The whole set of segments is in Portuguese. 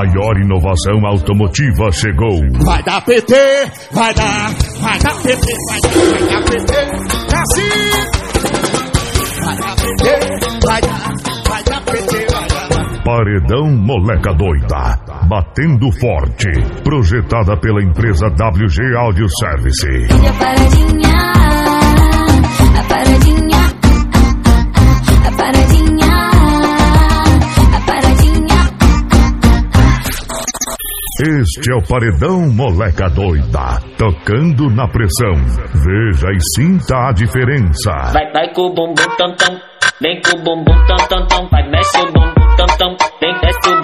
maior inovação automotiva chegou. Vai dar PT, vai dar, vai dar PT, vai dar, vai dar PT, é assim. Vai dar PT, vai dar, vai dar PT, vai dar. Paredão Moleca Doida, batendo forte, projetada pela empresa WG Audio Service. Minha paradinha. Este é o Paredão Moleca Doida, tocando na pressão. Veja e sinta a diferença. Vai, vai com o bumbum tam tam, vem com o bumbum tam tam tam, vai mexe o bumbum tam tam, vem desce o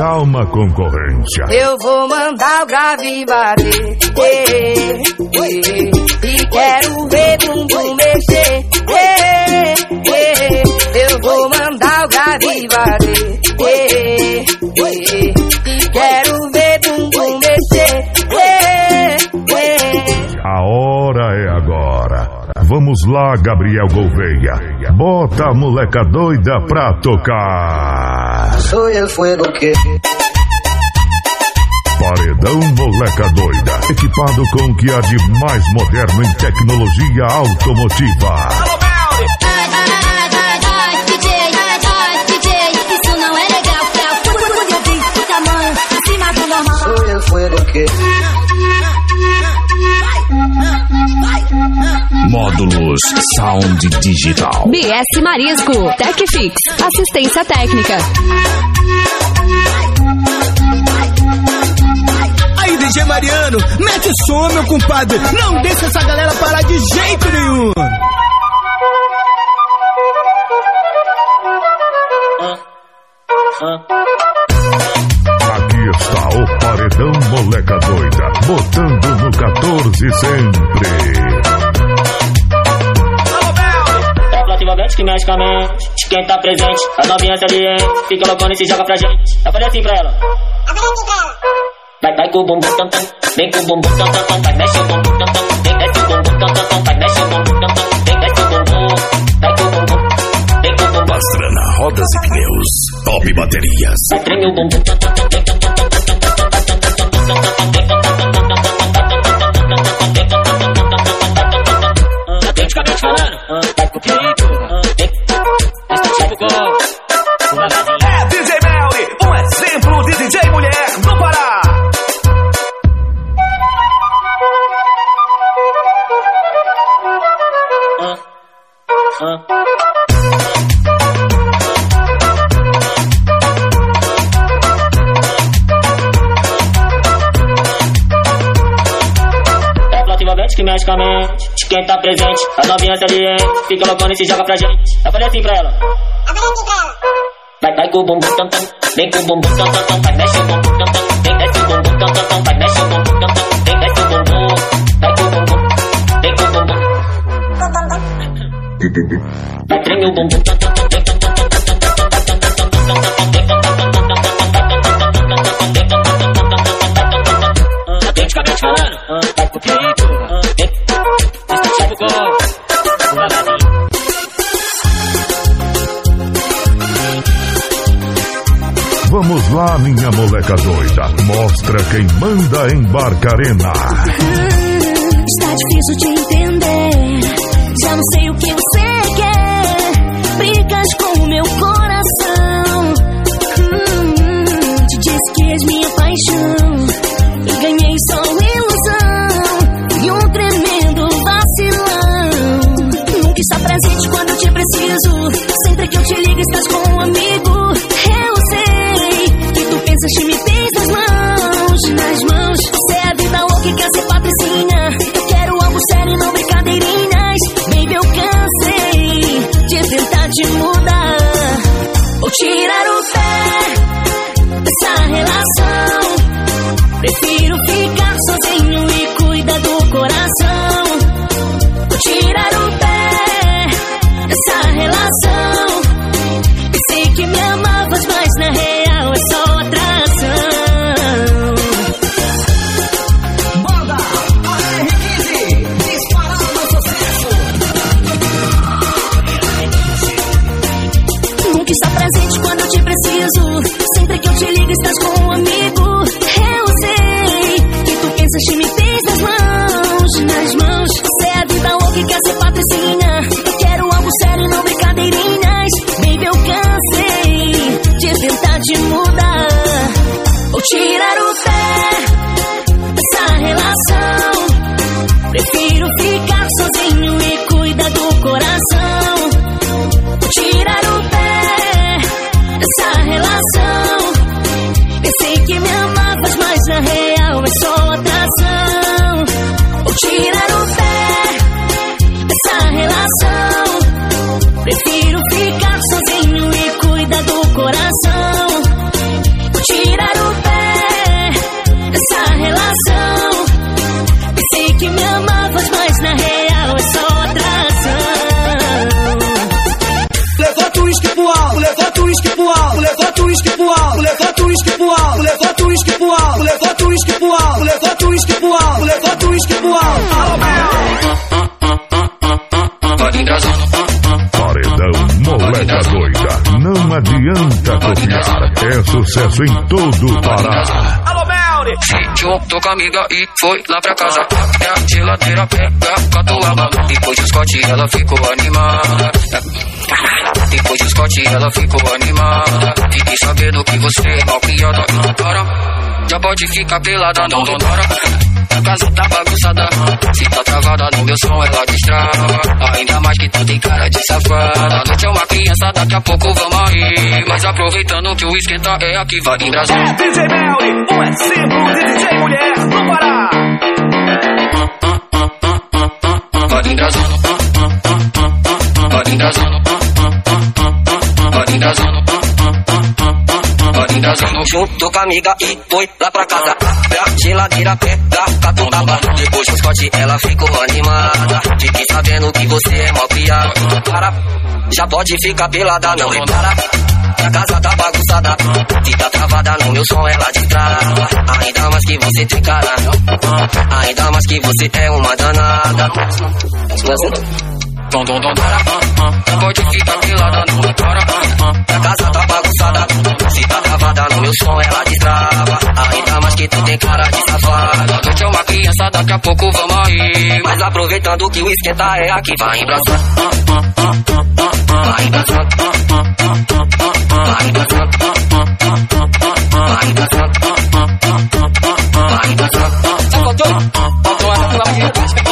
Calma, concorrência. Eu vou mandar o grave bater. E quero ver mundo mexer. Eu vou mandar o grave bater. Vamos lá, Gabriel Gouveia. Bota a moleca doida pra tocar. Sou el fuego que. Paredão Moleca Doida, equipado com o que há de mais moderno em tecnologia automotiva. Isso não é legal, é o tamanho, acima do normal. Sou eu, foi do que? Módulos Sound Digital. BS Marisco, TechFix, assistência técnica. Aí, DJ Mariano, mete o som, meu compadre. Não deixa essa galera parar de jeito nenhum. Aqui está o Paredão Moleca Doida, botando no 14 sempre. envolvente que mexe com a mente. Quem tá presente, a novinha saliente. Fica loucona e se joga pra gente. Eu falei assim pra ela. Eu pra ela. Vai, vai com o bumbum tam tam. Vem com o bumbum tam tam tam. Vai, mexe o bumbum tam tam. Vem, com o bumbum tam tam tam. Vai, mexe o bumbum tam tam. Vem, desce o bumbum. Vai com o bumbum. Vem com o bumbum. Pastrana, rodas e pneus. Top baterias. Vai, treme o bumbum tam tam tam. Vem, tam tam tam. Falando, vai pro é DJ Melly, um exemplo de DJ mulher no Pará. Ah, ah. quimicamente. Quem tá presente, a novinha tá ali, é. Fica loucona e se joga pra gente. Eu falei assim pra ela. Make your boom boom tum tum. Make your boom boom tum tum tum. Make your boom tum tum. Make your boom tum tum tum. Make your boom tum tum. Make your boom. Make your boom. Make your boom. Tum tum tum. Bring your boom tum tum. minha moleca doida mostra quem manda em Barcarena. Hum, está difícil de entender you uísque pro alto, levanta o uísque pro alto, levanta o uísque pro alto, levanta o uísque pro alto, levanta o uísque pro alto. Paredão moleca doida. Não adianta copiar. É sucesso em todo o Pará. Alô, Melri! Juntou com a amiga e foi lá pra casa. E a geladeira pega, catuaba. Depois do Scott ela ficou animada. Depois do Scott ela ficou animada. Fiquei sabendo que você é mal criada. Para, já pode ficar pelada, não donora. A casa tá bagunçada. Se tá travada no meu som, ela destrava. Ainda mais que tu tem cara de safada. A noite é uma criança, daqui a pouco vamos aí. Mas aproveitando que o esquenta é aqui, vai em Brasil. É DJ Melri, um exemplo de DJ mulher Pará. Vai em Brasil. Vai em Brasil. Em Brasil. Junto com a amiga e foi lá pra casa. Pra geladeira pega catuaba. Depois do Scott ela ficou animada. Fiquei sabendo que você é mal criada. Para, já pode ficar pelada, não repara. A casa tá bagunçada, fica travada no meu som, ela destrava. Ainda mais que você tem cara, ainda mais que você é uma danada. Dom, dom, dom, para, pode ficar pelada, não repara. A casa tá bagunçada, fica travada no meu som, ela destrava. Ainda mais que tu tem cara de safada. Noite é uma criança, daqui a pouco vamos aí. Mas aproveitando que o esquenta é aqui, vai embraçando. Vai embraçando. Vai embraçando. Vai embraçando. Vai embraçando. Só faltou, faltou essa pela manhã, acho que a casa vai com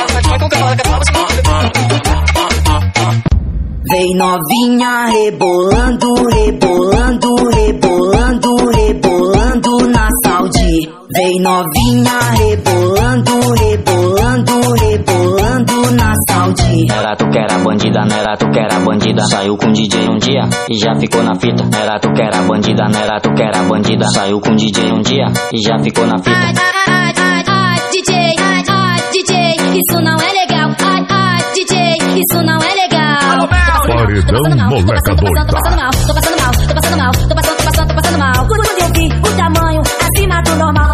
Vem novinha rebolando, rebolando, rebolando, rebolando na saúde. Vem novinha rebolando, rebolando, rebolando na saúde. Era tu que era bandida, não era tu que era bandida. Saiu com DJ um dia e já ficou na fita. Era tu que era bandida, não era tu que era bandida. Saiu com DJ um dia e já ficou na fita. Ai, ai, ai, ai, DJ, ai, ai, DJ, isso não é legal. Ai, ai, DJ, isso não é legal. Paredão moleca Tô doida. passando mal, tô passando mal, tô passando mal, tô passando, tô passando, tô passando mal. Quando eu vi o tamanho acima do normal.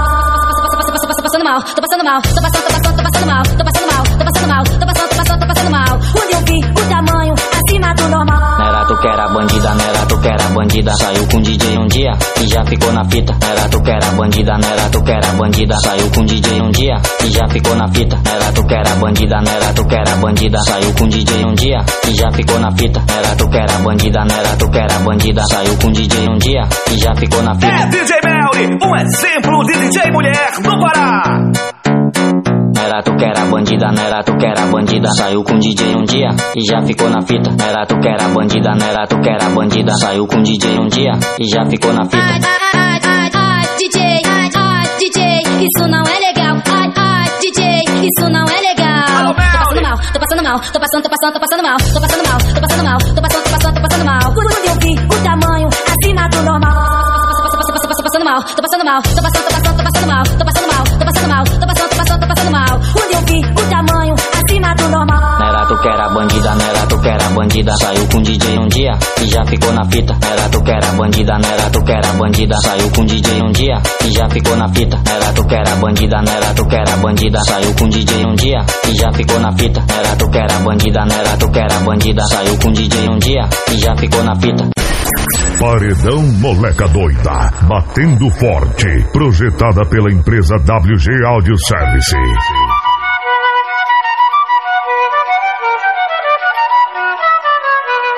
Tô passando mal, tô passando mal, tô passando, tô passando, tô passando mal, tô passando mal, tô passando mal, tô passando, tô passando, tô passando mal. Quando eu vi o tamanho acima do normal. Era tu que era bandida, não era tu que era bandida. Saiu com DJ um dia e já ficou na fita. Era tu que era bandida, não era tu que era bandida. Saiu com DJ um dia e já ficou na fita. Era tu que era bandida, não era tu que era bandida. Saiu com DJ um dia e já ficou na fita. Era tu que era bandida, não era tu que era bandida. Saiu com DJ um dia e já ficou na É fita. DJ Melri, um exemplo de DJ mulher no Pará. Era tu que era bandida, não era tu que era bandida. Saiu com DJ um dia e já ficou na fita. Era tu que era bandida, não era tu que era bandida. Saiu com DJ um dia e já ficou na Ai, fita. ai, ai, ai, DJ, ai, ai, DJ, isso não é legal. Ai, ai, DJ, isso não é legal. Tô passando mal, tô passando mal, tô passando, tô passando, tô passando mal, tô passando mal, tô passando mal, tô passando, tô passando, tô passando mal. Quando eu vi o tamanho acima do normal. Tô passando mal, tô passando mal, tô passando, tô passando, tô passando mal, tô passando mal, bandida, não era tu que era bandida. Saiu com DJ um dia e já ficou na fita. Era tu que era bandida, não era tu que era bandida. Saiu com DJ um dia e já ficou na fita. Era tu que era bandida, não era tu que era bandida. Saiu com DJ um dia e já ficou na fita. Era tu que era bandida, não era tu que era bandida. Saiu com DJ um dia e já ficou na fita. Paredão moleca doida. Batendo forte. Projetada pela empresa WG Audio Service.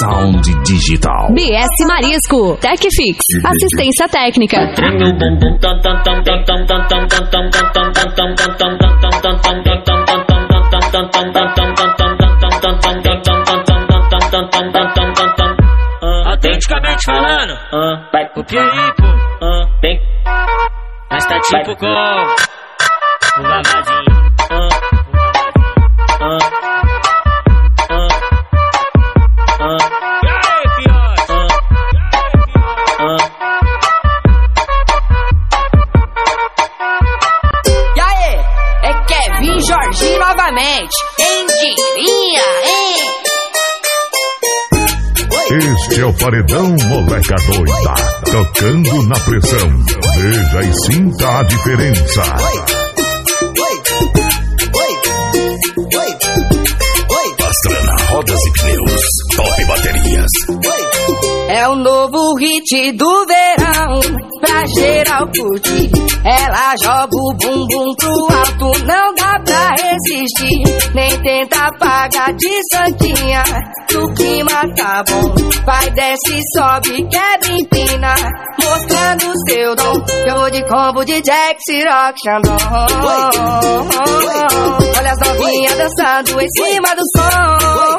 Sound Digital. BS Marisco. TechFix. Assistência técnica. Autenticamente falando, ah. vai pro Pioripo. É ah. Mas tá tipo com o Vavazinho. Paredão Moleca Doida. Tocando na pressão. Veja e sinta a diferença. Pastrana Rodas e Pneus. Top Baterias. É o novo hit do verão, geral curtir. Ela joga o bumbum pro alto, não dá pra resistir. Nem tenta pagar de santinha, o clima tá bom. Vai, desce, sobe, quebra, empina, mostrando seu dom. Eu vou de combo de Jack, Ciroc, Xandão. Olha as novinhas dançando em cima do som.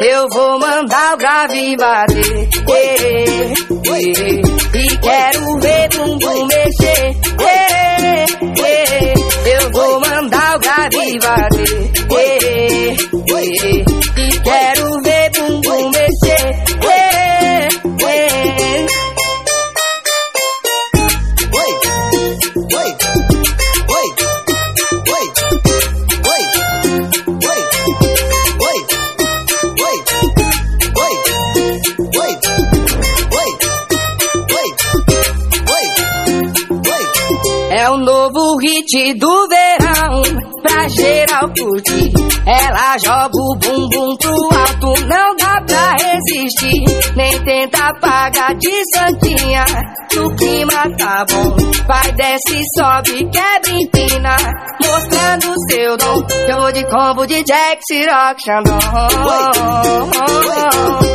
Eu vou mandar o grave bater. Eh, E quero ver bumbum mexer. Eu vou mandar o grave bater hit do verão, pra geral curtir. Ela joga o bumbum pro alto, não dá pra resistir. Nem tenta pagar de santinha, o clima tá bom. Vai, desce, sobe, quebra, empina, mostrando seu dom. Eu vou de combo de Jack, Ciroc, Xandão.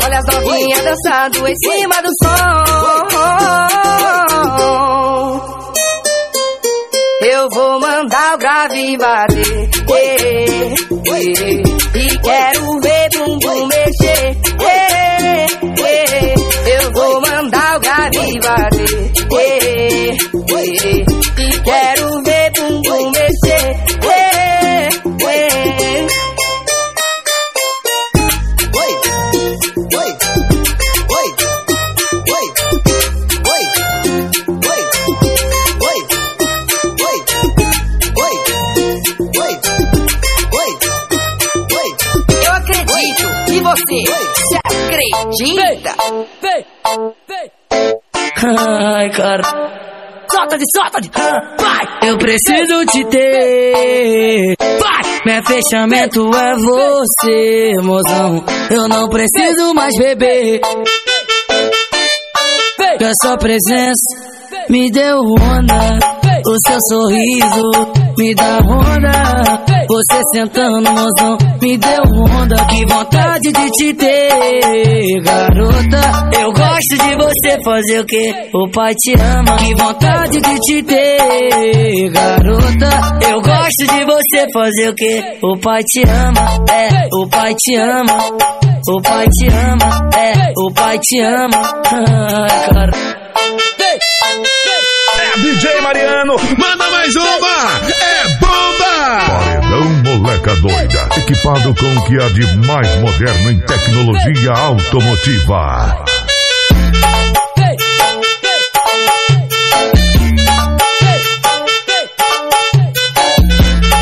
Olha as novinhas dançando em cima do som. Eu vou mandar o grave bater eh, eh, E quero ver bumbum mexer. Eh, Eu vou mandar o grave bater Solta de solta de. Vai! Eu preciso te ter. Vai! Meu fechamento é você, mozão. Eu não preciso mais beber. Que a sua presença me deu onda. O seu sorriso me dá onda. Você sentando, mozão, me deu onda. Que vontade de te ter, garota. Eu gosto de você fazer o que? O pai te ama. Que vontade de te ter, garota. Eu gosto de você fazer o que? O pai te ama, é, o pai te ama. O pai te ama, é, o pai te ama. Ai, cara. É DJ Mariano, manda mais uma! Doida, equipado com o que há de mais moderno em tecnologia automotiva.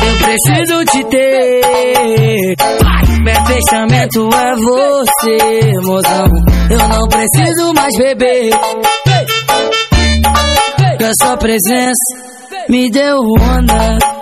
Eu preciso te ter. Meu fechamento é você, mozão. Eu não preciso mais beber. Que a sua presença me deu onda.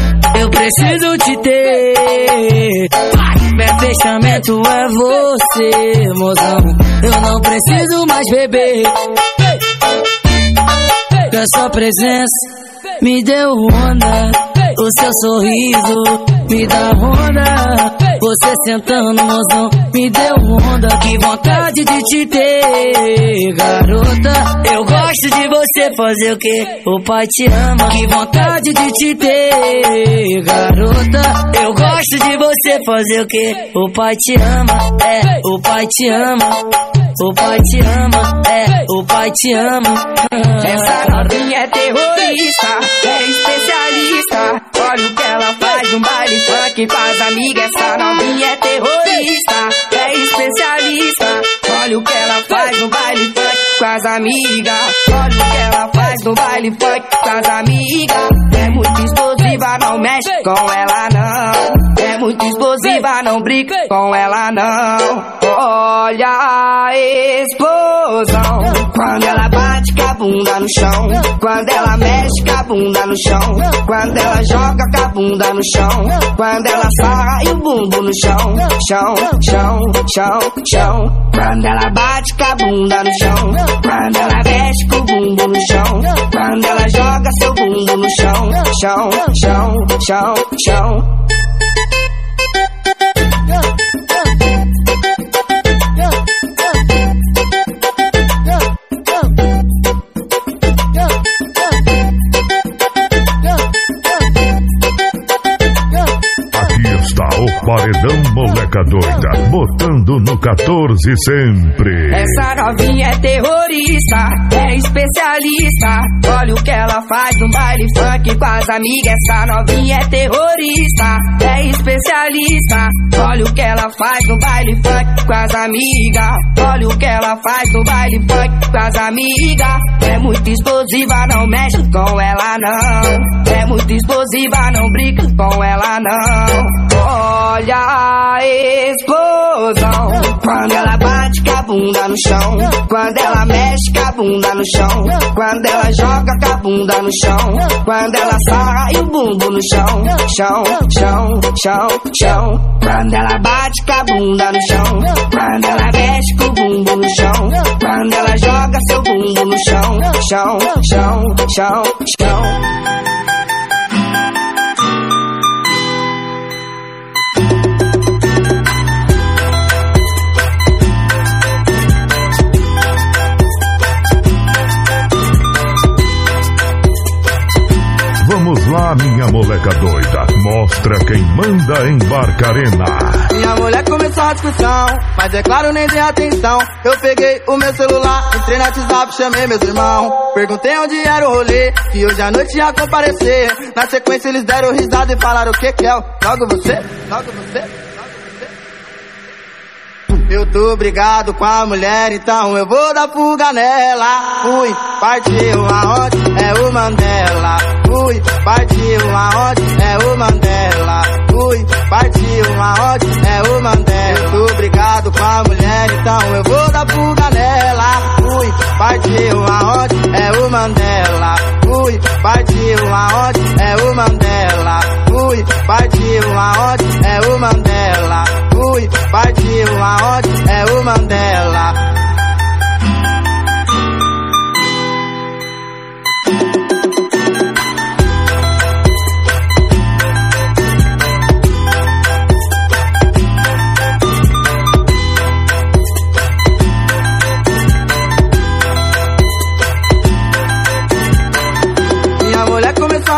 Eu preciso te ter. Meu fechamento é você, mozão. Eu não preciso mais beber. Que a sua presença me deu onda. O seu sorriso me dá onda. Você sentando, mozão, me deu onda. Que vontade de te ter, garota. Eu gosto de você fazer o que? O pai te ama. Que vontade de te ter, garota. Eu gosto de você fazer o que? O pai te ama, é, o pai te ama. O pai te ama, é, o pai te ama. Essa novinha é terrorista, é especialista. Olha o que ela faz no baile funk com as amigas. Essa novinha é terrorista, é especialista. Olha o que ela faz no baile funk com as amigas. Olha o que ela faz no baile funk com as amigas. É muito explosiva, não mexe com ela não. É muito explosiva, não brinca com ela não. Olha a explosão quando ela bate com a bunda no chão. Quando ela mexe com a bunda no chão. Quando ela joga com a bunda no chão. Quando ela e o bumbum no chão. Chão, chão, chão, chão. Quando ela bate com a bunda no chão. Quando ela mexe com o bumbum no chão. Quando ela joga seu bumbum no chão. Chão, chão, chão, chão. Moleca Doida, botando no 14 sempre. Essa novinha é terrorista, é especialista. Olha o que ela faz no baile funk com as amigas. Essa novinha é terrorista, é especialista. Olha o que ela faz no baile funk com as amigas. Olha o que ela faz no baile funk com as amigas. É muito explosiva, não mexe com ela não. É muito explosiva, não brinca com ela não. Olha a explosão quando ela bate com a bunda no chão. Quando ela mexe com a bunda no chão. Quando ela joga com a bunda no chão. Quando ela e o bumbum no chão. Chão, chão, chão, chão. Quando ela bate com a bunda no chão. Quando ela mexe com o bumbum no chão. Quando ela joga seu bumbum no chão. Chão, chão, chão, chão. Lá, minha moleca doida. Mostra quem manda em Barcarena. Minha mulher começou a discussão, mas é claro, nem dei atenção. Eu peguei o meu celular, entrei no WhatsApp, chamei meus irmãos. Perguntei onde era o rolê, que hoje à noite ia comparecer. Na sequência eles deram risada e falaram o que que é? Logo você, logo você. Eu tô brigado com a mulher, então eu vou dar fuga nela. Fui, partiu aonde? É o Mandela. Fui, partiu aonde? É o Mandela. Fui, partiu aonde? É o Mandela. Eu tô brigado com a mulher, então eu vou dar fuga nela. Fui, partiu aonde? É o Mandela. Fui, partiu aonde? É o Mandela. Fui, partiu aonde? É o Mandela. Fui, partiu aonde? É o Mandela.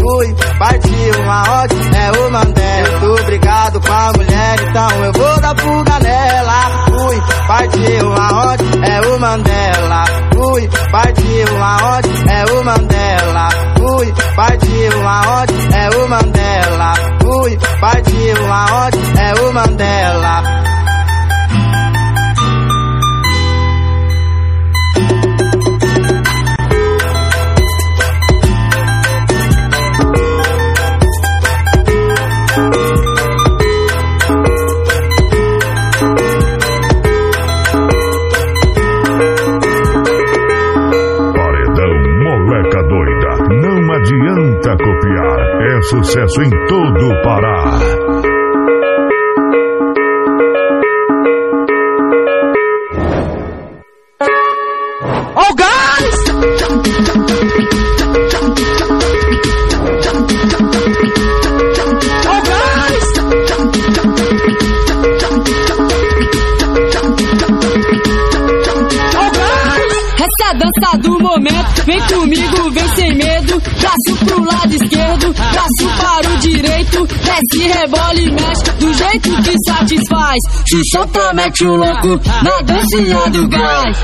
Fui, partiu aonde? É o Mandela. Eu tô brigado com a mulher, então eu vou dar fuga nela. Fui, partiu aonde? É o Mandela. Fui, partiu aonde? É o Mandela. Fui, partiu aonde? É o Mandela. Fui, partiu aonde? É o Mandela. Sucesso em todo o Pará. Para o direito. Desce, rebola e mexe do jeito que satisfaz. Xuxa promete o louco na dancinha do gás.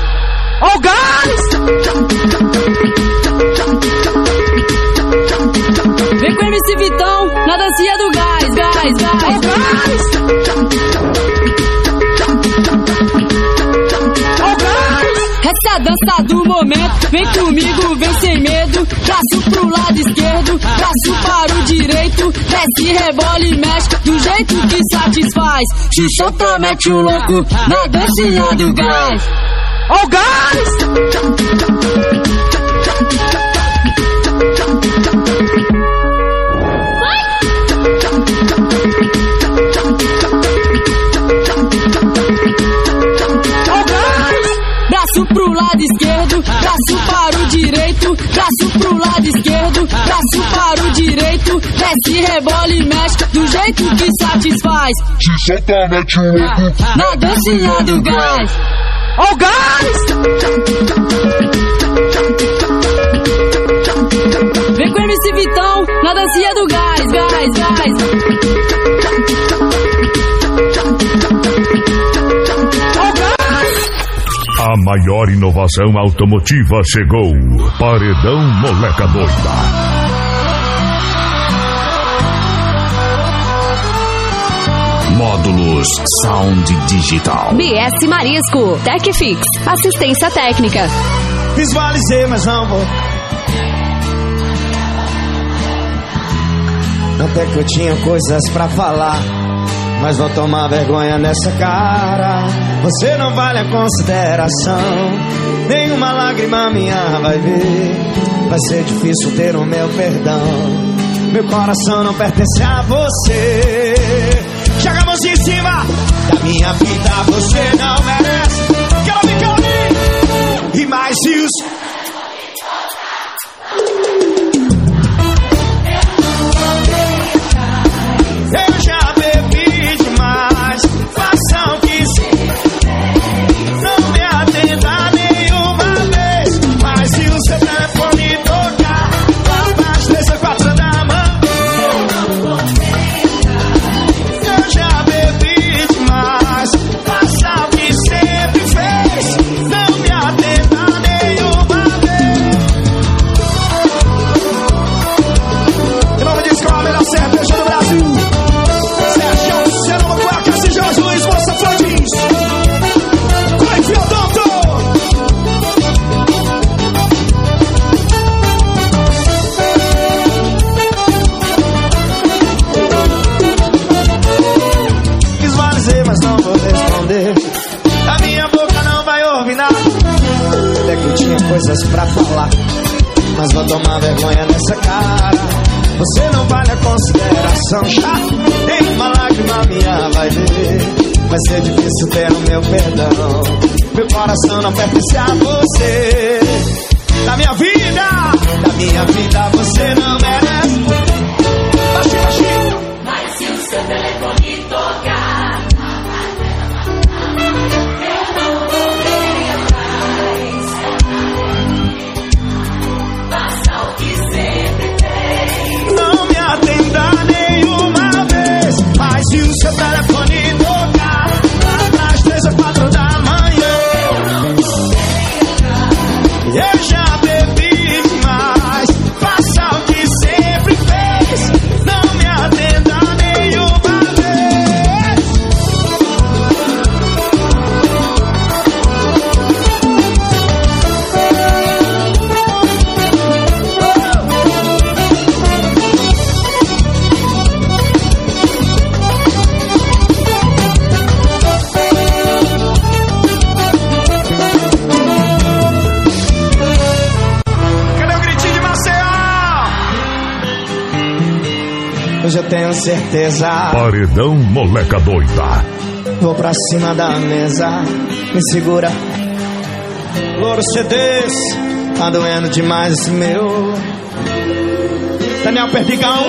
Oh, guys! Vem com MC Vitão na dancinha do gás, gás, gás. Oh, a dança do momento, vem comigo, vem sem medo. Braço pro lado esquerdo, braço para o direito. Desce, rebola e mexe do jeito que satisfaz. Xuxa promete o louco na dancinha do gás. Oh, guys! Oh, pro lado esquerdo, braço para o direito. Desce, rebola e mexe do jeito que satisfaz. O louco. Na dancinha do gás. Oh, guys! Vem com MC Vitão na dancinha do gás, gás, gás. Maior inovação automotiva chegou. Paredão Moleca Doida. Módulos Sound Digital. BS Marisco, TecFix, assistência técnica. Visualizei, mas não vou. Até que eu tinha coisas pra falar. Mas vou tomar vergonha nessa cara. Você não vale a consideração. Nenhuma lágrima minha vai ver. Vai ser difícil ter o meu perdão. Meu coração não pertence a você. Joga a mãozinha em cima da minha vida. Você não merece. Coisas pra falar, mas vou tomar vergonha nessa cara. Você não vale a consideração, chato. Nem uma lágrima minha vai ver. Vai ser difícil ter o meu perdão. Meu coração não pertence a você. Da minha vida, da minha vida você não merece. Hoje eu tenho certeza. Paredão moleca doida. Vou pra cima da mesa, me segura. Louro CDs, tá doendo demais esse meu. Daniel Perdigão,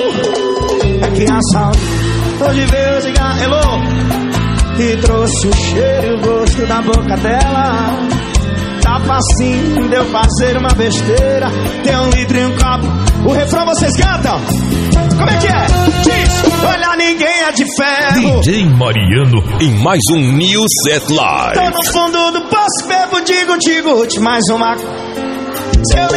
é criança. Hoje veio ligar, hello. E trouxe o cheiro e o gosto da boca dela. Tá facinho de eu fazer uma besteira. Tem um litro e um copo. O refrão vocês cantam? Como é que é? Diz, olha, ninguém é de ferro. DJ Mariano em mais um New Set Tô Live. no fundo do poço, bebo, digo, digo, mais uma. Se eu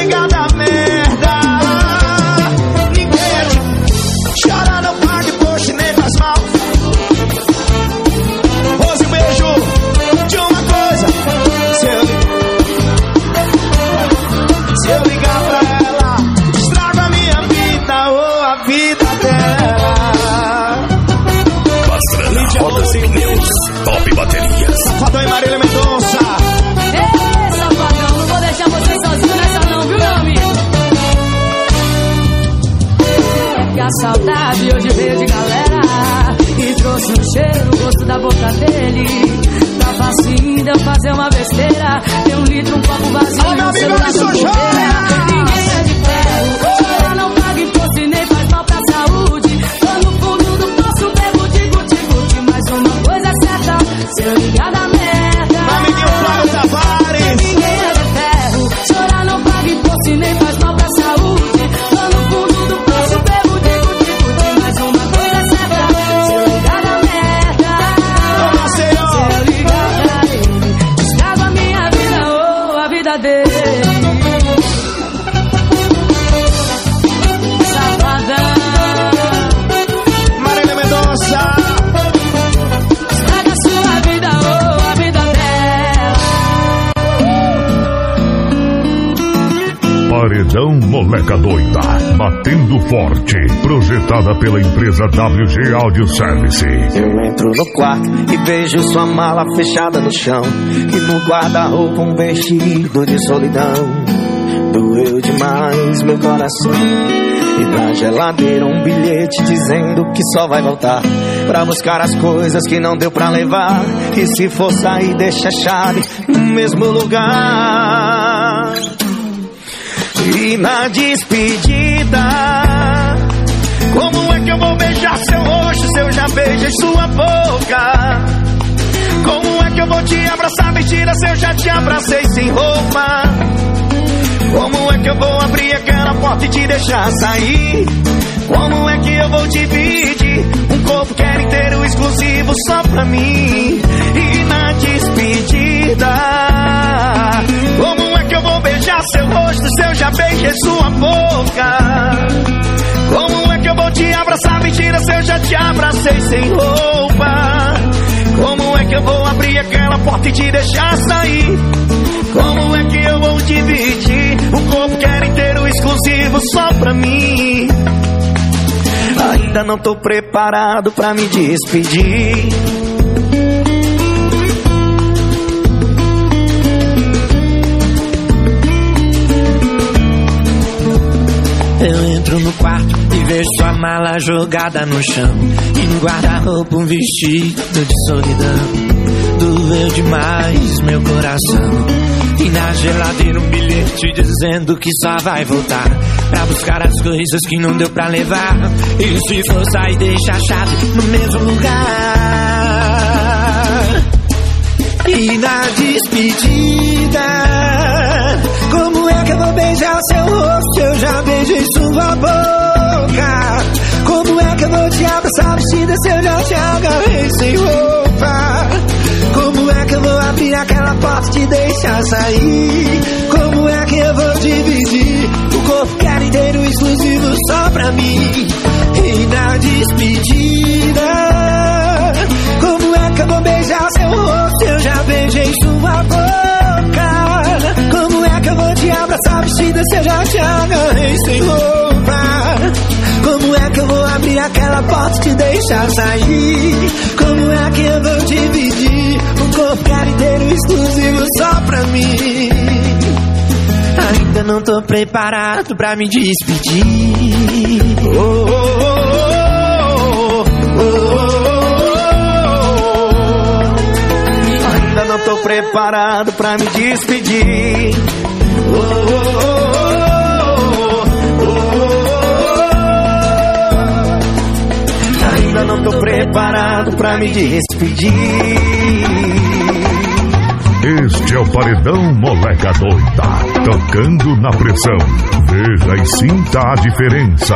boca dele. Tá facinho de eu fazer uma besteira. Tem um litro, um copo vazio Alô, meu celular moleca doida. Batendo forte. Projetada pela empresa WG Audio Service. Eu entro no quarto e vejo sua mala fechada no chão. E no guarda-roupa um vestido de solidão. Doeu demais meu coração. E na geladeira um bilhete dizendo que só vai voltar pra buscar as coisas que não deu pra levar. E se for sair, deixa a chave no mesmo lugar. E na despedida, como é que eu vou beijar seu rosto se eu já beijei sua boca? Como é que eu vou te abraçar, mentira, se eu já te abracei sem roupa? Como é que eu vou abrir aquela porta e te deixar sair? Como é que eu vou dividir um corpo que era inteiro exclusivo só pra mim? E na despedida, eu vou beijar seu rosto se eu já beijei sua boca? Como é que eu vou te abraçar, mentira, se eu já te abracei sem roupa? Como é que eu vou abrir aquela porta e te deixar sair? Como é que eu vou dividir um corpo que era inteiro exclusivo só pra mim? Ainda não tô preparado pra me despedir. Eu entro no quarto e vejo sua mala jogada no chão. E no guarda-roupa um vestido de solidão. Doeu demais meu coração. E na geladeira um bilhete dizendo que só vai voltar Pra buscar as coisas que não deu pra levar E se for sair deixa a chave no mesmo lugar E na despedida vou beijar seu rosto? Eu já beijei sua boca Como é que eu vou te abraçar vestida se eu já te agarrei sem roupa? Como é que eu vou abrir aquela porta e te deixar sair? Como é que eu vou dividir o corpo quero inteiro exclusivo só pra mim? E na despedida, como é que eu vou beijar seu rosto? Eu já beijei sua boca. Eu vou te abraçar vestida se eu já te agarrei sem roupa? Como é que eu vou abrir aquela porta e te deixar sair? Como é que eu vou dividir o corpo inteiro exclusivo só pra mim? Ainda não tô preparado pra me despedir. Oh, oh, oh, Ainda não tô preparado pra me despedir. Ainda não tô preparado pra me despedir. Este é o Paredão Moleca Doida. Tocando na pressão. Veja e sinta a diferença.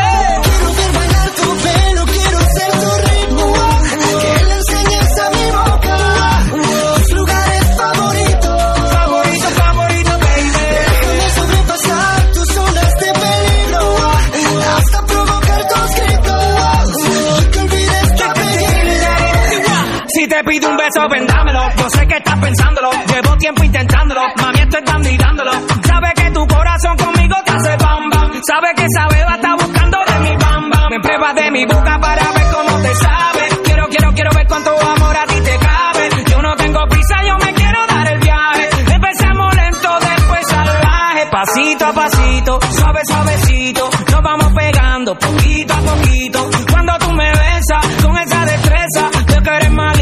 Eso vendámelo. Yo sé que estás pensándolo, llevo tiempo intentándolo. Mami, esto están mirándolo. Sabe que tu corazón conmigo te hace bam bam. Sabe que esa beba está buscando de mi bam bam. Me pruebas de mi boca para ver cómo te sabe. Quiero, quiero, quiero ver cuánto amor a ti te cabe. Yo no tengo prisa, yo me quiero dar el viaje. Empezamos lento, después salvaje. Pasito a pasito, suave, suavecito. Nos vamos pegando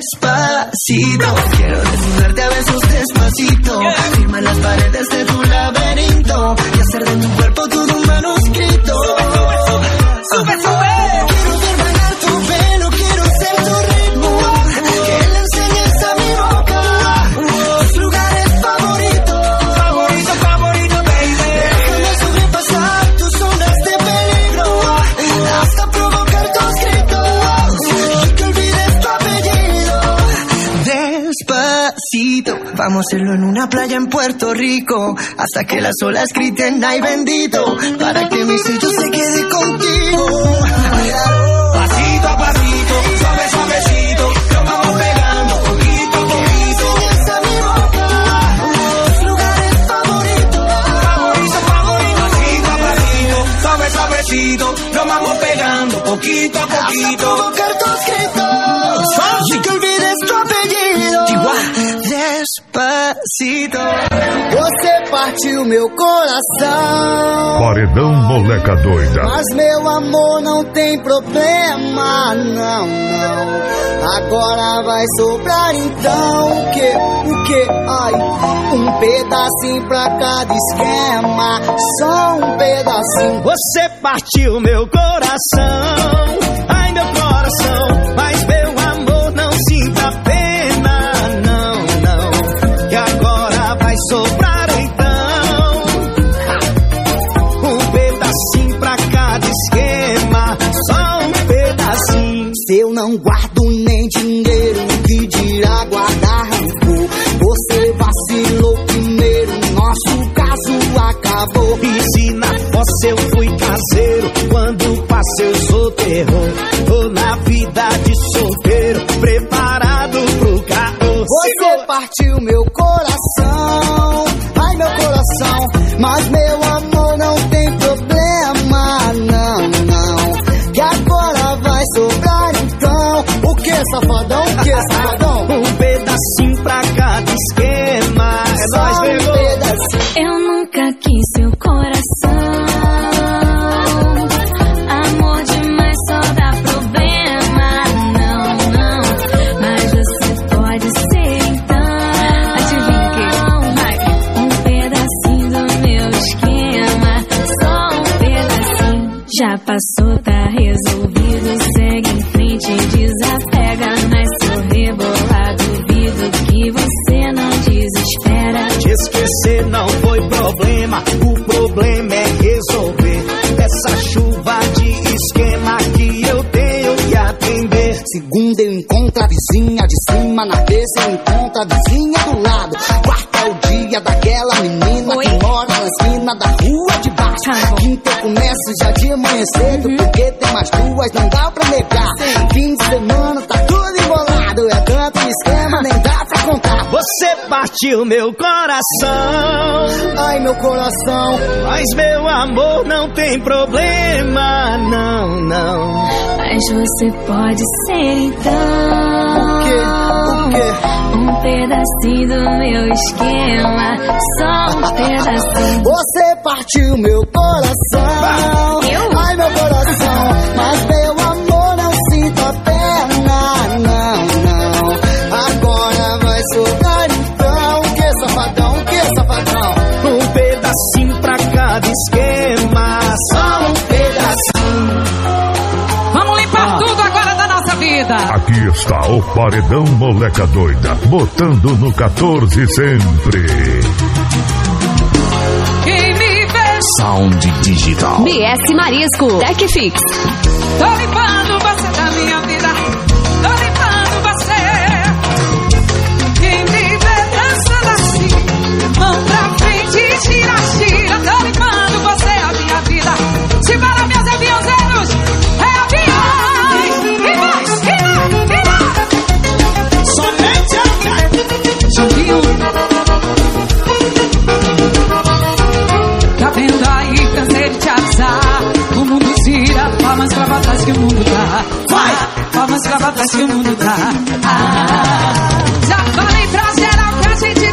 Despacito, quiero desnudarte a besos despacito. Firma las paredes de tu laberinto. Y hacer de tu cuerpo todo un manuscrito. Sube, sube. Quiero A hacerlo en una playa en Puerto Rico hasta que las olas griten ay bendito para que mi sello se quede contigo. Pasito a pasito, suave, suavecito. Nos vamos pegando poquito a poquito. Tus lugares favoritos. Favorito, favorito. Pasito a pasito, suave, suavecito. Nos vamos pegando poquito a poquito. Despacito. Você partiu meu coração. Paredão moleca doida. Mas meu amor não tem problema, não, não. Agora vai sobrar então o que, o que? Ai, um pedacinho pra cada esquema, só um pedacinho. Você partiu meu coração, ai meu coração, mas meu não guardo nem dinheiro, que dirá guardar rancor? Você vacilou primeiro, nosso caso acabou. E se na fossa eu fui caseiro, quando passei eu sou terror. Tô na vida de solteiro, preparado pro carro. Você partiu meu coração, ai meu coração, mas meu amor que? Um pedacinho pra cada esquema, é nóis, um pegou. Eu nunca quis seu coração. Amor demais só dá problema. Não, não. Mas você pode ser então. Adivinha o quê? Um pedacinho do meu esquema. Só um pedacinho. Já passou, tá resolvido. Esquecer não foi problema, o problema é resolver essa chuva de esquema que eu tenho que atender. Segunda eu encontro a vizinha de cima, na terça eu encontro a vizinha do lado. Quarta é o dia daquela menina que mora na esquina da rua de baixo. Quinta eu começo já de manhã cedo, porque tem mais duas, não dá pra negar. Você partiu meu coração, ai meu coração, mas meu amor não tem problema, não, não. Mas você pode ser então. O quê? O quê? Um pedacinho do meu esquema. Só um pedacinho. Você partiu meu coração, Eu? ai meu coração, mas meu pedacinho pra cada esquema, só um pedacinho. Vamos limpar tudo agora da nossa vida. Aqui está o Paredão Moleca Doida, botando no 14 sempre. Quem me vê Sound Digital. BS Marisco. Tech Fix. Tô limpando que o mundo dá. Vai! Palmas pra batalhas que o mundo dá. Ah, já falei pra geral que a gente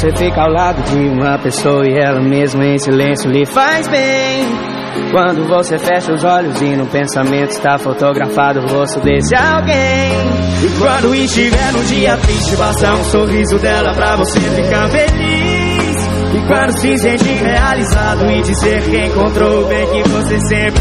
você fica ao lado de uma pessoa e ela mesma em silêncio lhe faz bem. Quando você fecha os olhos e no pensamento está fotografado o rosto desse alguém. E quando estiver num dia triste, basta um sorriso dela pra você ficar feliz. E quando se sentir realizado e dizer que encontrou o bem que você sempre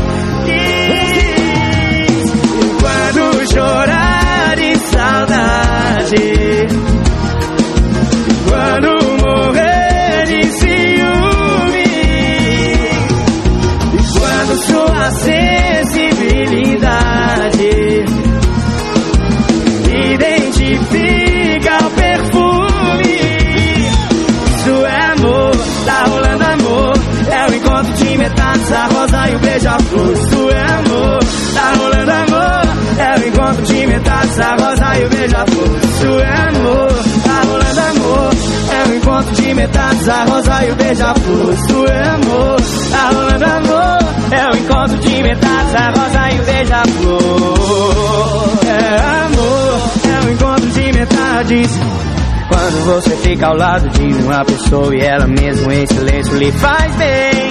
metades, a rosa e o beija-flor Isso é amor, tá rolando amor. É o encontro de metades, a rosa e o beija-flor Isso é amor, tá rolando amor. É o encontro de metades, a rosa e o beija-flor É amor, é o encontro de metades. Quando você fica ao lado de uma pessoa e ela mesmo em silêncio lhe faz bem.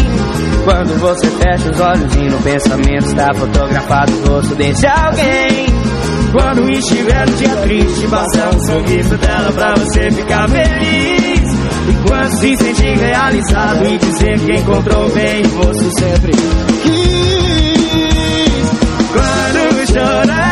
Quando você fecha os olhos e no pensamento está fotografado o rosto desse alguém. Quando estiver no dia triste, basta um sorriso dela pra você ficar feliz. E quando se sentir realizado e dizer que encontrou bem, você sempre quis. Quando chorar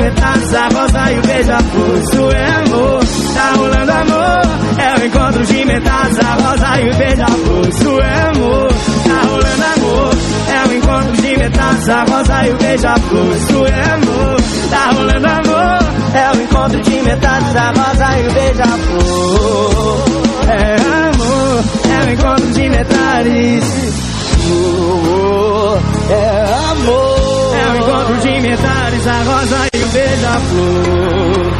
metades, a rosa e o beija-flor. Isso é amor, tá rolando amor. É o encontro de metades, a rosa e o beija-flor. Isso é amor, tá rolando amor. É o encontro de metades, a rosa e o beija-flor. Isso é amor, tá rolando amor. É o encontro de metades, a rosa e o beija-flor. É amor, é o encontro de metades. Oh, é amor. É o encontro de metades, a rosa e o beija-flor.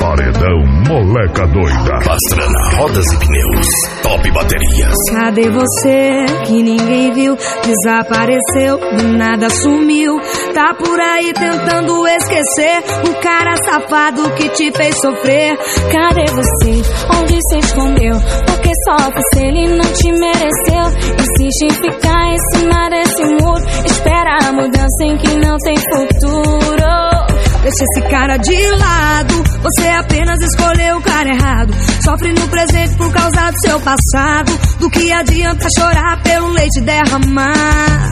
Paredão moleca doida. Pastrana, rodas e pneus. Top baterias. Cadê você que ninguém viu? Desapareceu, do nada sumiu. Tá por aí tentando esquecer o cara safado que te fez sofrer. Cadê você? Onde se escondeu? Porque só você ele não te mereceu. Insiste em ficar em cima desse muro. Espera a mudança em que não tem futuro. Deixa esse cara de lado. Você apenas escolheu o cara errado. Sofre no presente por causa do seu passado. Do que adianta chorar pelo leite derramar?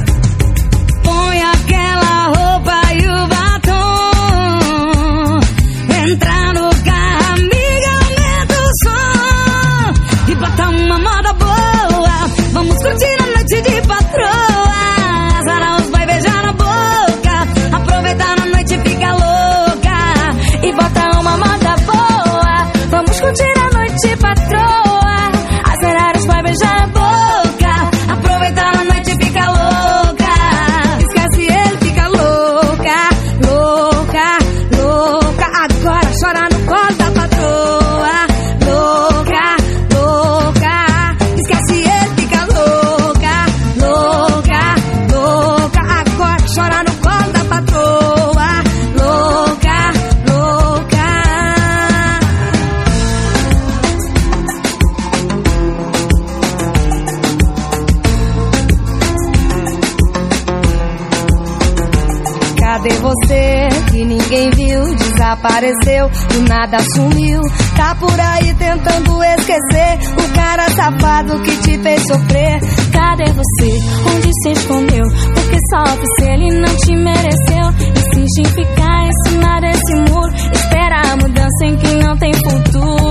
Desapareceu, do nada sumiu. Tá por aí tentando esquecer o cara safado que te fez sofrer. Cadê você? Onde se escondeu? Porque só você ele não te mereceu. Insiste em ficar em cima desse muro. Espera a mudança em que não tem futuro.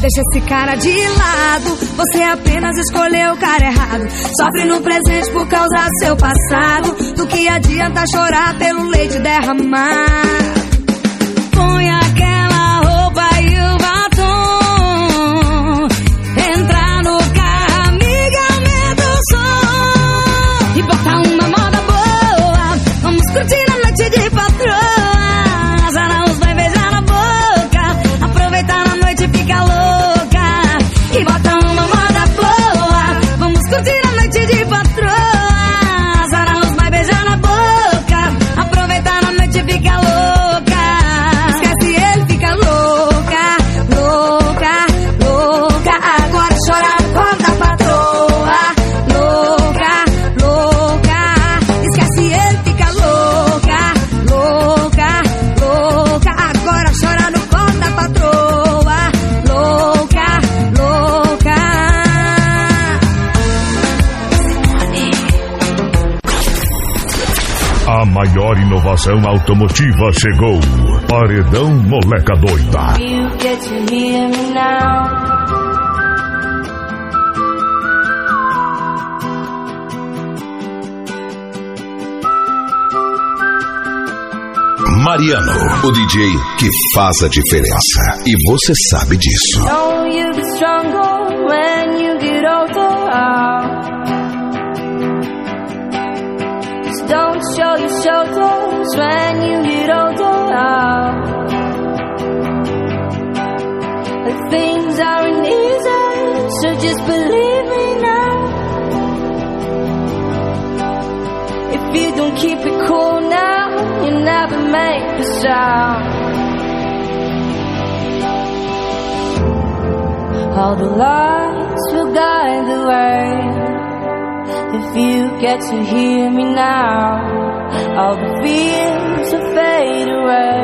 Deixa esse cara de lado. Você apenas escolheu o cara errado. Sofre no presente por causa do seu passado. Do que adianta chorar pelo leite derramar? A maior inovação automotiva chegou. Paredão moleca doida. You get to hear me now. Mariano, o DJ que faz a diferença. E você sabe disso. Know you get show your shoulders when you get older. But things aren't easy, so just believe me now. If you don't keep it cool now, you never make a sound. All the lights will guide the way. If you get to hear me now, all the fears will fade away.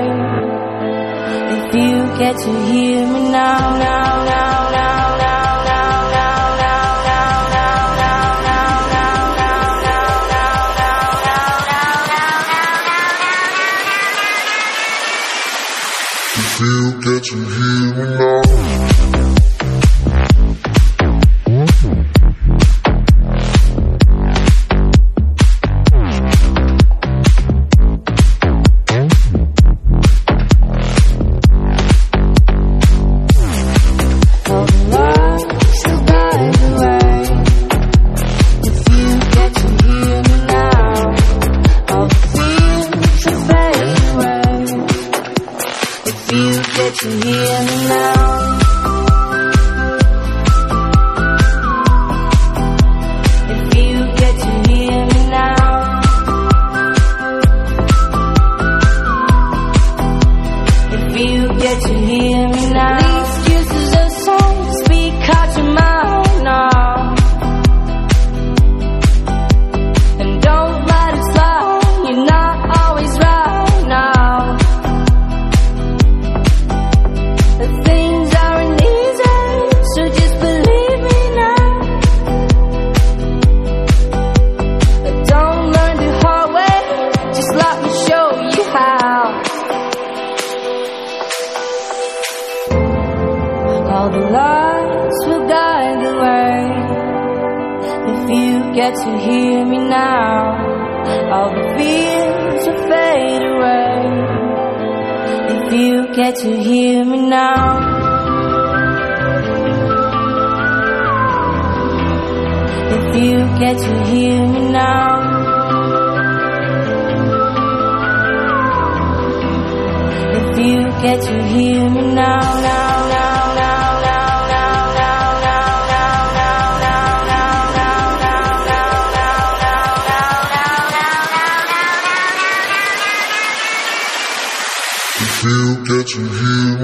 If you get to hear me now, now, now, now. You get to hear you get to hear me now, all the fears will fade away. If you get to hear me now. If you get to hear me now. If you get to hear me now, To you hear.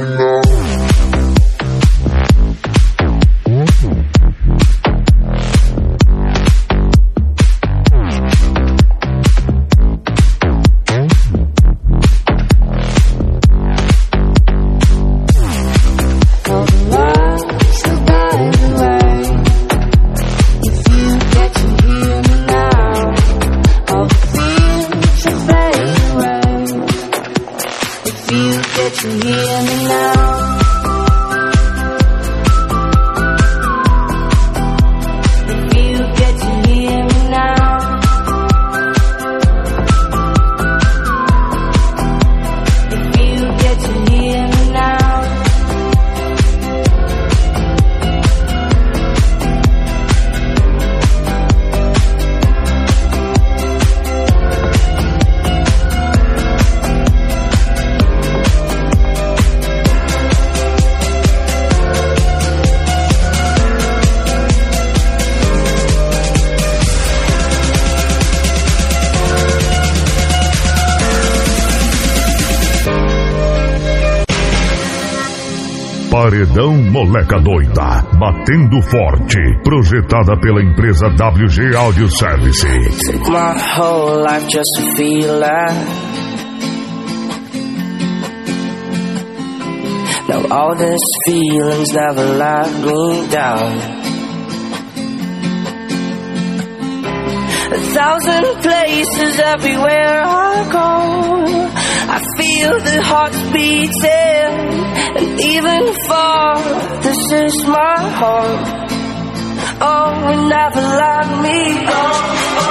Moleca Doida, batendo forte, projetada pela empresa WG Audio Service. Life. Now all these feelings never let me down. A thousand places everywhere I go. I feel the hearts beating, even far, this is my home. Oh, and never let me go.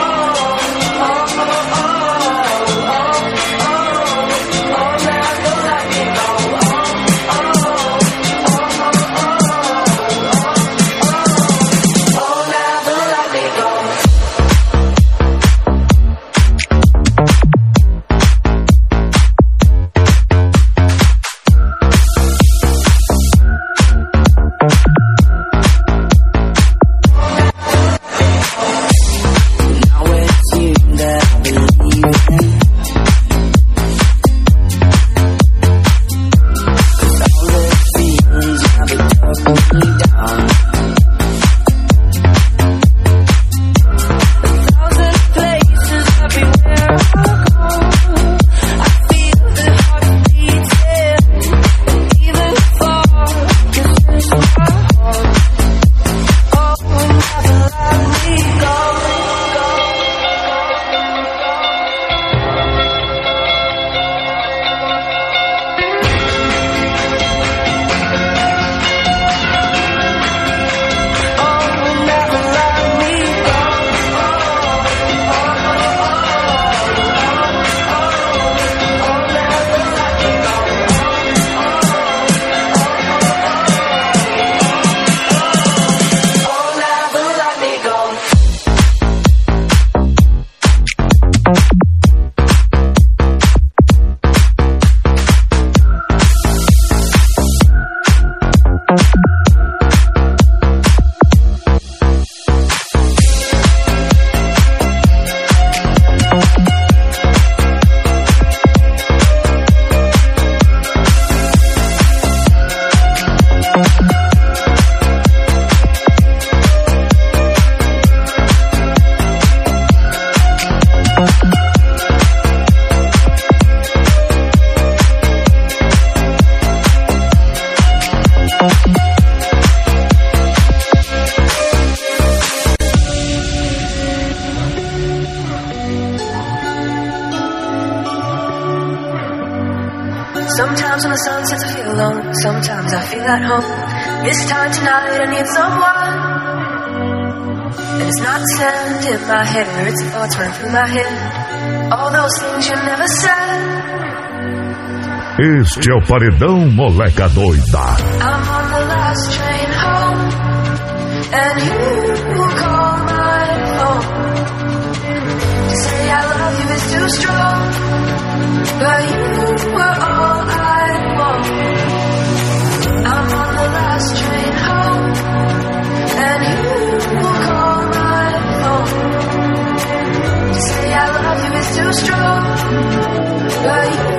At home. This time tonight, I need someone. And it's not sand in my head, or it's thoughts running through my head. All those things you never said. Este é o Paredão Moleca Doida. I'm on the last train home, and you call my phone. To say I love you is too strong, but you were all strong like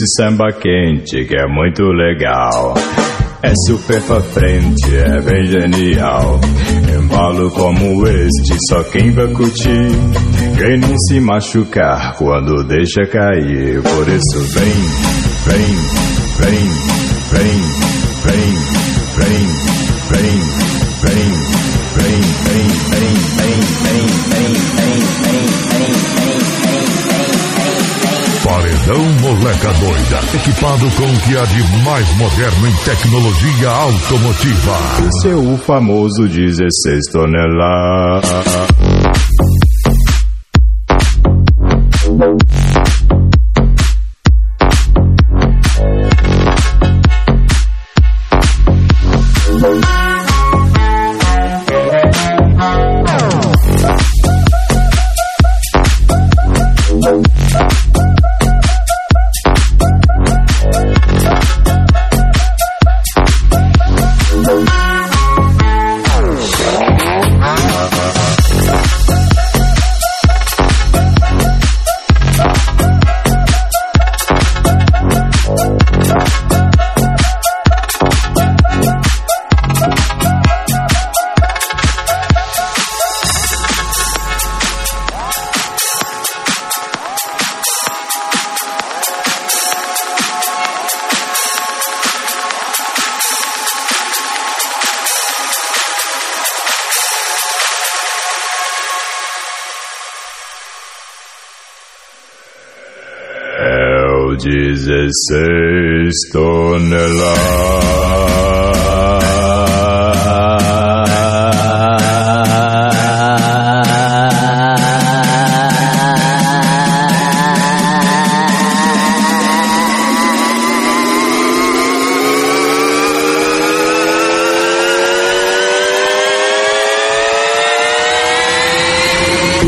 esse samba quente que é muito legal. É super pra frente, é bem genial. Embalo como este, só quem vai curtir. Quem não se machucar quando deixa cair. Por isso vem, vem, vem, vem, vem, Moleca Doida. Equipado com o que há de mais moderno em tecnologia automotiva. Esse é o famoso 16 toneladas. 16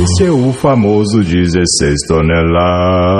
Esse é o famoso 16 toneladas.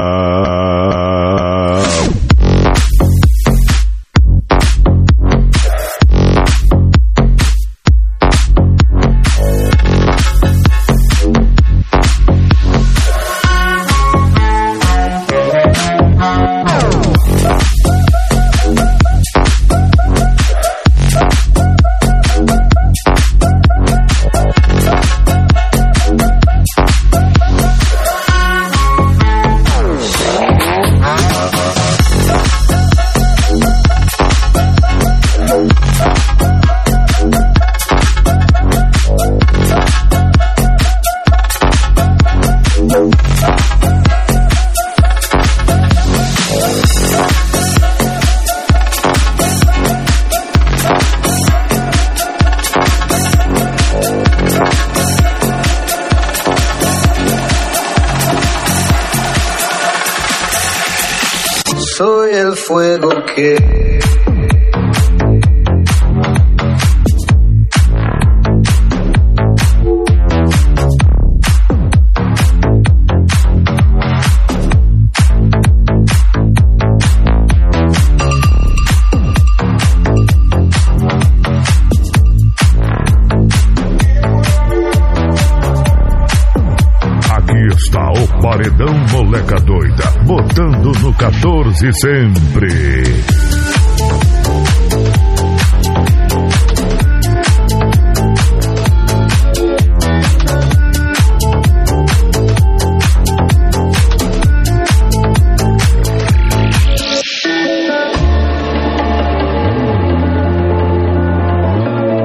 14 sempre.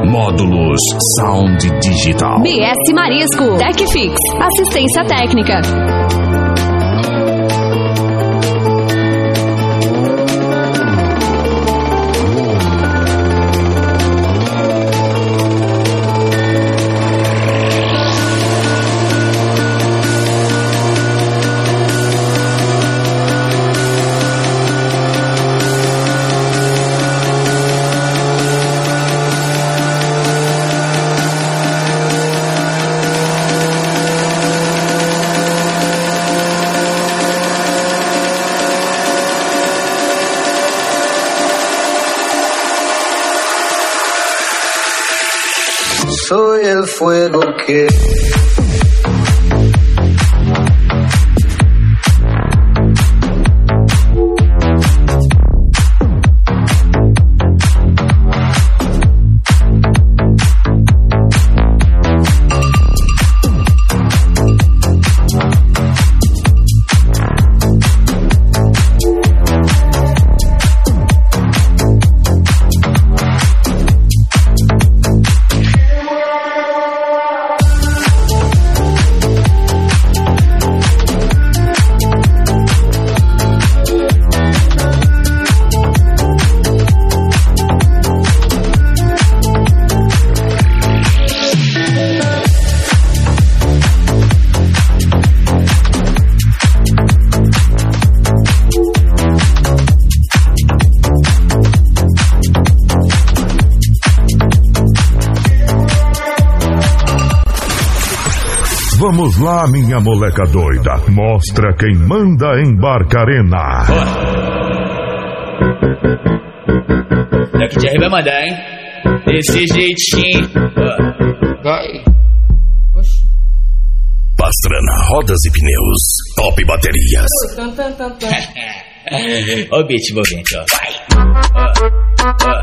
Módulos Sound Digital. BS Marisco. TecFix. Assistência técnica. Lá, minha moleca doida. Mostra quem manda em Barcarena. Daqui de vai mandar, hein? Desse jeitinho. Ó. Vai. Pastrana Rodas e Pneus. Top Baterias. Ó o beat envolvente, ó. Vai. Ó, ó,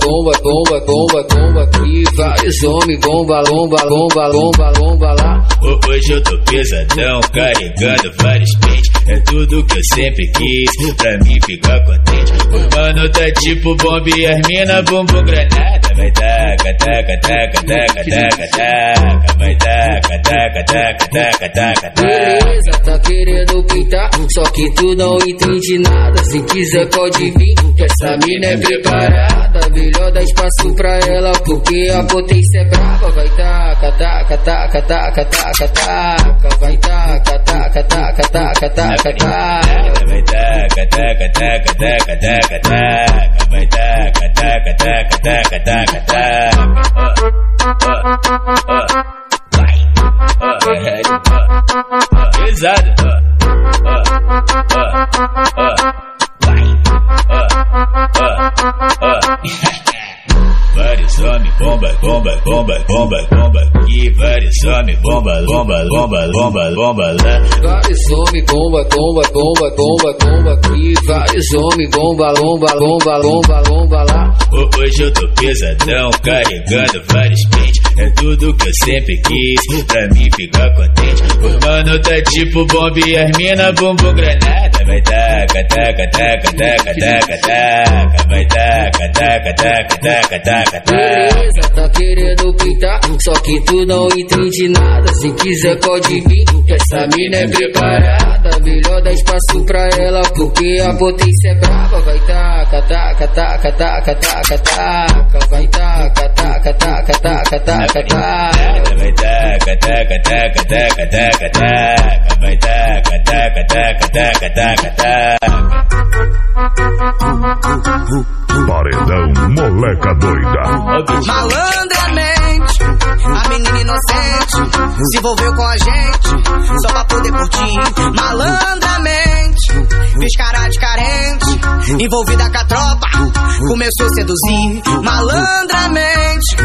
bomba, bomba, bomba, bomba. E vários homens, bomba, bomba, bomba, bomba, bomba lá. Ho- Hoje eu tô pesadão, carregando vários pentes. É tudo que eu sempre quis, pra mim ficar contente. O mano tá tipo bomba e as mina bumbum granada. Vai taca, taca, taca, taca, taca, taca. Vai taca, taca, taca, taca, taca, taca. Beleza, tá querendo pintar, só que tu não entende nada. Se quiser pode vir, que essa mina é preparada. Melhor dar espaço pra ela, porque a potência é brava. Vai taca, taca, taca, taca, taca, taca. Vai taca, taca, taca, taca, taca, taca. Vai taca, taca, taca, taca, taca, taca. Vai taca, taca, taca, taca, taca, taca. Vai. Pesado. Vários homens, bomba, bomba, bomba, bomba, bomba. E vários homens, bomba, bomba, bomba, bomba, bomba lá. Vários homens, bomba, bomba, bomba, bomba, bomba aqui. Vários homens, bomba, bomba, bomba, bomba, bomba lá. Ho- Hoje eu tô pesadão, carregando vários pentes. É tudo que eu sempre quis, pra mim ficar contente. O mano tá tipo bomba e as mina bumbum granada. Vai taca, taca, taca, taca, taca, taca. Vai taca, taca, taca, taca, taca, taca. Beleza, tá querendo pintar, só que tu não entende nada. Se quiser pode vir, que essa mina é preparada. Melhor dar espaço pra ela, porque a potência é brava. Vai taca, taca, taca, taca, taca, taca. Vai taca, taca, taca, taca, taca, taca. Vai taca, taca, taca, taca, taca, taca. Vai taca, taca, taca, taca, taca, taca. Paredão moleca doida. Malandramente, a menina inocente se envolveu com a gente só pra poder curtir. Malandramente, fez cara de carente, envolvida com a tropa, começou a seduzir. Malandramente,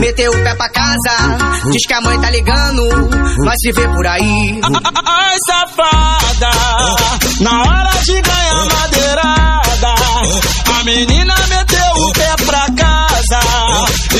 meteu o pé pra casa, diz que a mãe tá ligando, vai se ver por aí. Ai, safada, na hora de ganhar madeirada, a menina meteu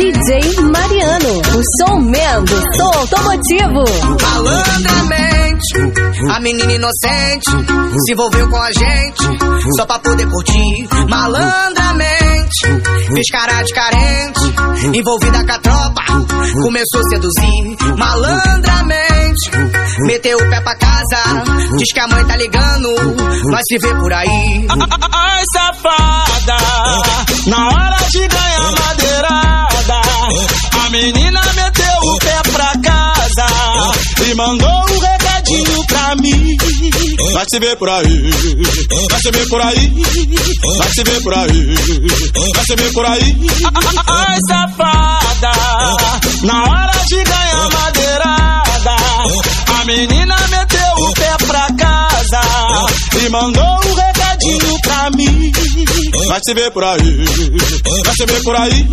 DJ Mariano, o som Mendo, som automotivo. Malandramente, a menina inocente se envolveu com a gente só pra poder curtir. Malandramente, fez cara de carente, envolvida com a tropa, começou a seduzir. Malandramente, meteu o pé pra casa, diz que a mãe tá ligando, vai se ver por aí. Ai, safada, na hora de ganhar madeirada, a menina meteu o pé pra casa e mandou um recadinho pra mim. Vai se ver por aí, vai se ver por aí, vai se ver por aí, vai se ver por aí. Ai, safada, na hora de ganhar madeirada, a menina meteu o pé pra casa e mandou um recadinho pra mim. Vai se ver por aí, vai se ver por aí,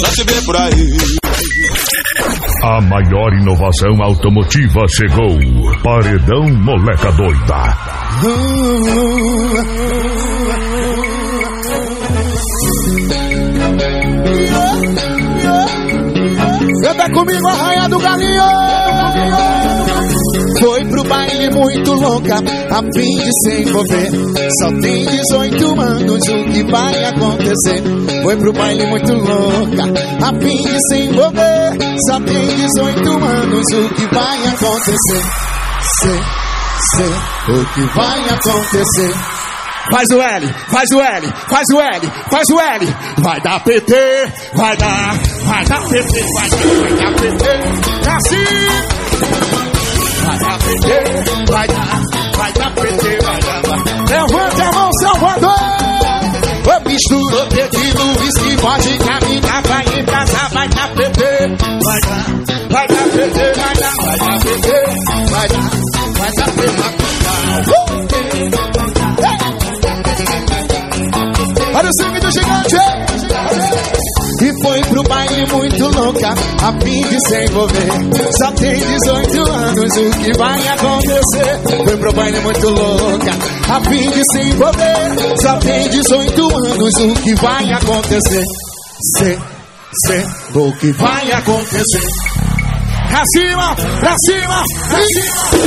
vai se ver por aí. A maior inovação automotiva chegou. Paredão moleca doida. Canta comigo, arraia do galinho. Baile muito louca, a fim de se envolver. Só tem 18 anos, o que vai acontecer? Foi pro baile muito louca, a fim de se envolver. Só tem 18 anos, o que vai acontecer? Sei, sei, o que vai acontecer? Faz o L, faz o L, faz o L, faz o L. Vai dar PT, vai dar, vai dar PT, vai dar, vai dar PT. É assim. Vai dar PT, vai dar, vai dar PT, vai dar. vai. Levante a mão, Salvador. Ô, misturou tequila, whisky, vodka, caminhar, vai em casa, vai dar PT. Vai dar, vai dar PT, vai dar, vai dar PT. Vai dar, vai dar PT. Olha o sangue do gigante. Foi pro baile muito louca, a fim de se envolver. Só tem 18 anos, o que vai acontecer? Foi pro baile muito louca, a fim de se envolver. Só tem 18 anos, o que vai acontecer? Se, se, o que vai acontecer? Pra cima, pra cima, pra cima,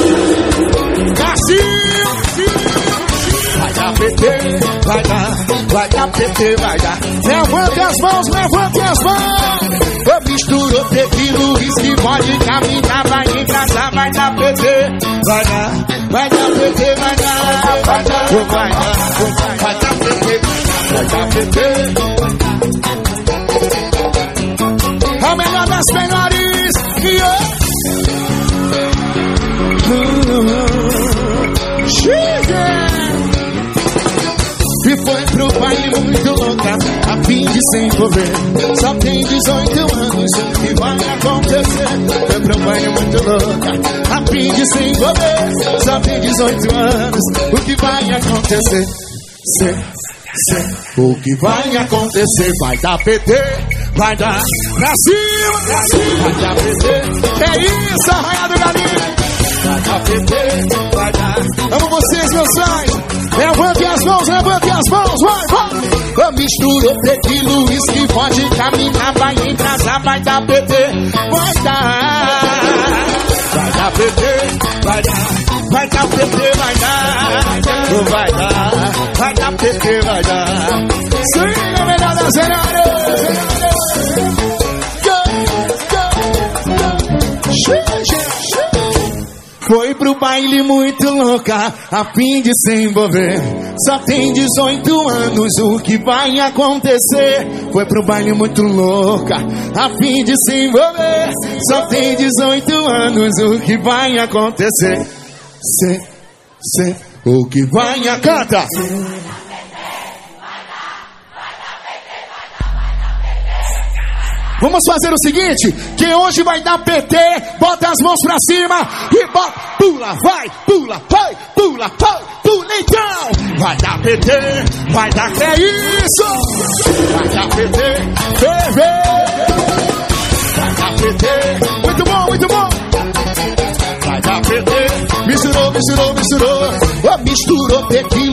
pra cima, Vai dar PT, vai dar, vai dar PT, vai dar. Levante as mãos, levante as mãos. Eu misturo tequila, whisky, vodka, caminhar, vai casa, vai dar PT. Vai dar, vai dar PT, vai dar, vai dar, vai dar, vai dar PT, vai dar PT. É o melhor das melhores. Yeah. Chega! Louca, a fim de se envolver. Só tem 18 anos, o que vai acontecer? Foi pro baile muito louca, a fim de se envolver. Só tem 18 anos, o que vai acontecer? Se, se, o que vai acontecer? Vai dar PT, vai dar pra pra cima, vai dar PT. É isso, arranha do galinho. Vai dar PT, vai dar. Amo vocês, meus sonhos. Levante as mãos, levante as mãos, vai, Eu misturo tequila, whisky, pode caminhar, vai em casa, vai dar PT, vai dar. Vai dar PT, vai dar, vai dar PT, vai dar. Vai dar, vai dar PT, vai dar. Sim, é melhor da Foi pro baile muito louca, a fim de se envolver. Só tem 18 anos, o que vai acontecer? Foi pro baile muito louca, a fim de se envolver. Só tem 18 anos, o que vai acontecer? Se, se, o que vai a Vamos fazer o seguinte: quem hoje vai dar PT, bota as mãos pra cima e bota, pula, vai, pula, vai, pula, vai, pula então. Vai dar PT, vai dar que é isso? Vai dar PT, bebê. Vai dar PT, muito bom, muito bom. Vai dar PT, misturou, misturou, misturou. Misturou tequila,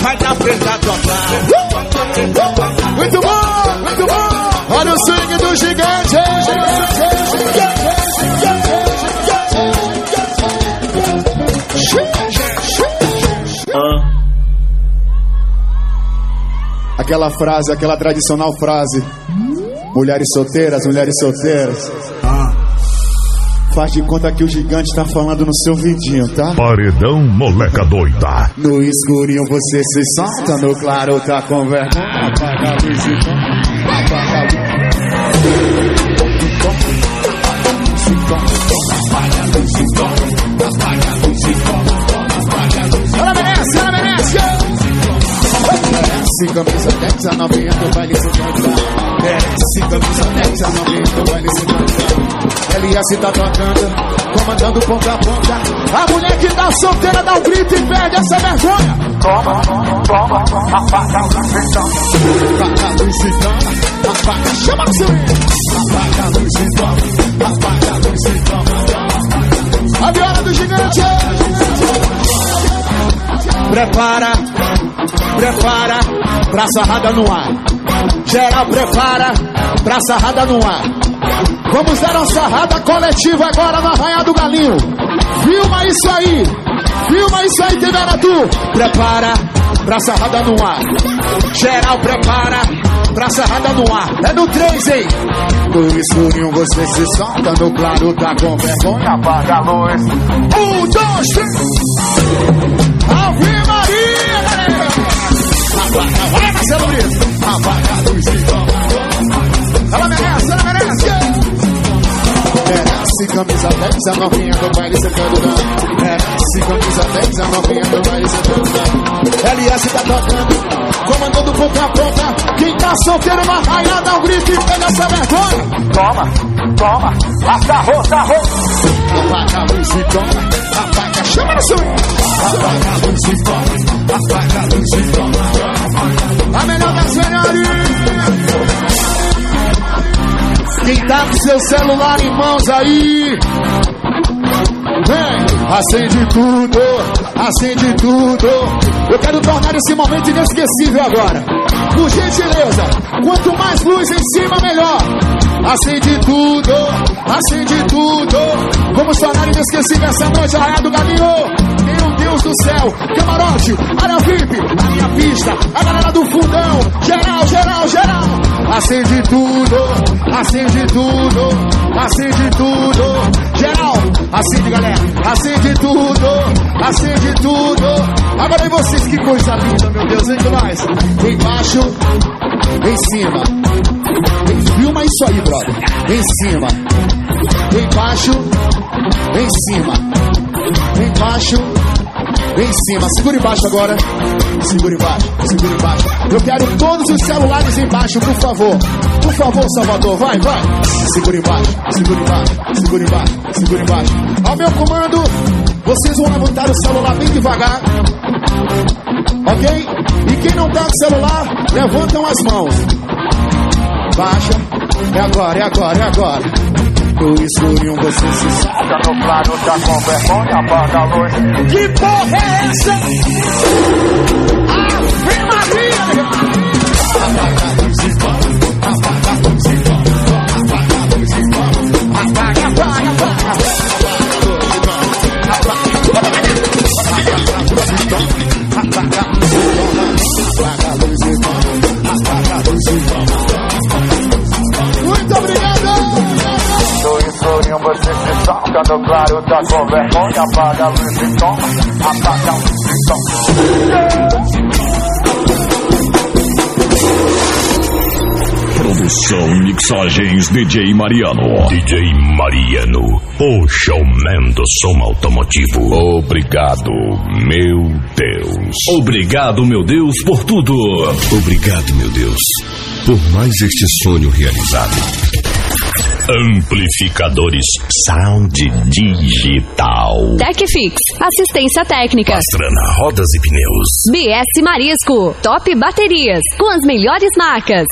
vai dar preta total. Muito bom, muito bom. Olha o sangue do gigante. Aquela frase, aquela tradicional frase. Mulheres solteiras, mulheres solteiras. Faz de conta que o gigante tá falando no seu vidinho, tá? Paredão moleca doida. No escurinho você se solta, no claro tá com vergonha. Apaga a luz e toma, apaga a luz. Ela merece, ela merece. Se camisa 10 a novinha do baile se canta. Merece camisa 10 a novinha do baile se canta. LS tá tocando, comandando ponta a ponta. A mulher que tá solteira dá um grito e perde essa vergonha. Toma, toma, apaga a e toma. Apaga a luz e toma. Apaga, chama o seu Apaga a luz e toma. Apaga a luz e toma. A viola do gigante. Prepara, prepara pra sarrada no ar. Geral prepara pra sarrada no ar. Vamos dar uma sarrada coletiva agora no Arraial do Galinho. Filma isso aí. Filma isso aí, tu. Prepara pra sarrada no ar. Geral prepara pra sarrada no ar. É no 3, hein? No escurinho você se solta, no claro tá com vergonha. Apaga a luz. Um, dois, três. Ave Maria, galera. Apaga, vai, Marcelo Brito. Apaga a luz e toma. Merece camisa 10, a novinha do baile sentando não. É, se camisa 10, a novinha do baile sentando não. LS tá tocando, comandando ponta a ponta. Quem tá solteiro na raia, dá um grito e pega essa vergonha. Toma, toma, agarrou, agarrou. Apaga a luz e toma, apaga, chama no swing. Apaga a luz e toma, apaga a luz e toma. A melhor das melhores. Quem tá com seu celular em mãos aí? Vem, acende tudo, acende tudo. Eu quero tornar esse momento inesquecível agora. Por gentileza, quanto mais luz em cima, melhor. Acende tudo, acende tudo. Vamos tornar inesquecível essa noite, Arraia do Galinho. Deus do céu, camarote, área VIP, a minha pista, a galera do fundão, geral, geral, geral. Acende tudo, acende tudo, acende tudo, geral. Acende, galera, acende tudo, acende tudo. Agora e vocês, que coisa linda, meu Deus, com nós. Embaixo, em cima. Filma isso aí, brother. Em cima, embaixo, em cima, embaixo, em cima. Segura embaixo agora. Segura embaixo, segura embaixo. Eu quero todos os celulares embaixo, por favor. Por favor, Salvador, vai, vai. Segura embaixo, segura embaixo, segura embaixo, segura embaixo. Ao meu comando, vocês vão levantar o celular bem devagar. Ok? E quem não tá com celular, levantam as mãos. Baixa. É agora, é agora, é agora. No escurinho você se Tá no claro, tá com vergonha, apaga a luz. Que porra é essa? Ave Maria! Apaga a luz e no claro tá com vergonha, apaga a luz e apaga a luz e toma. Produção e mixagens DJ Mariano. DJ Mariano, o showman do som automotivo. Obrigado, meu Deus. Obrigado, meu Deus, por tudo. Obrigado, meu Deus, por mais este sonho realizado. Amplificadores Sound Digital. TechFix, assistência técnica. Pastrana Rodas e Pneus. BS Marisco, Top Baterias, com as melhores marcas.